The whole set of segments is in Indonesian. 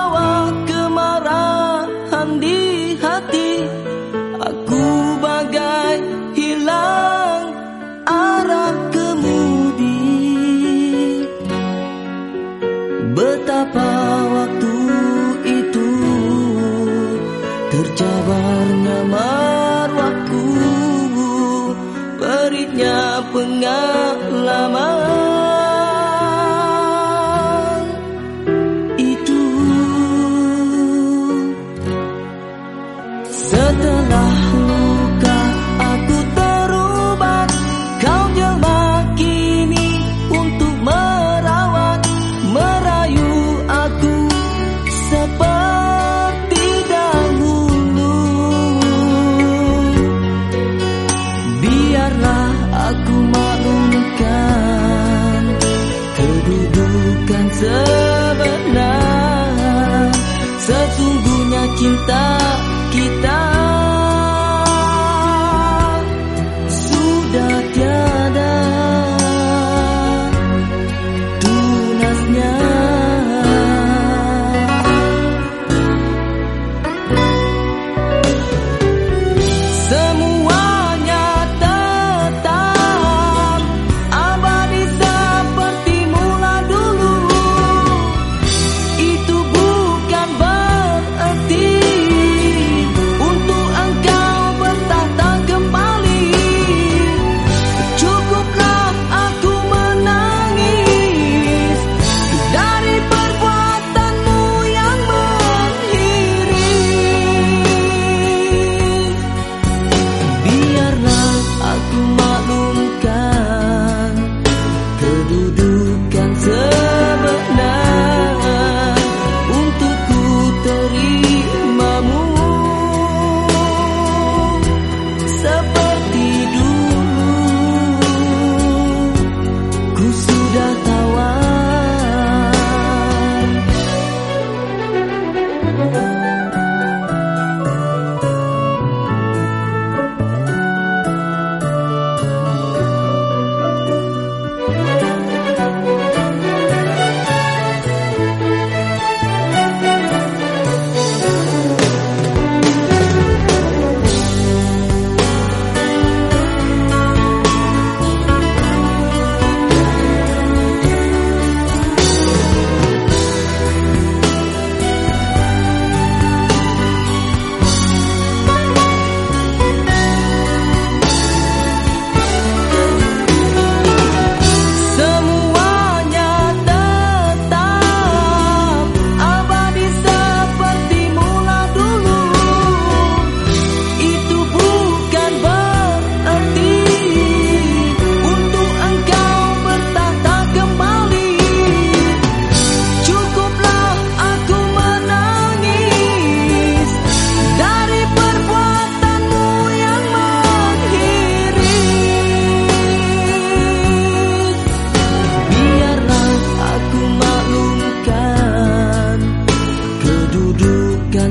membawa kemarahan di hati. Aku bagai hilang arah kemudi. Betapa waktu itu terjabarnya marwaku beritnya pengalaman. Setelah luka aku terubat Kau jelma kini untuk merawat Merayu aku seperti dahulu. Biarlah aku maklumkan Kedudukan sebenar. Sesungguhnya cinta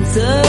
kedudukan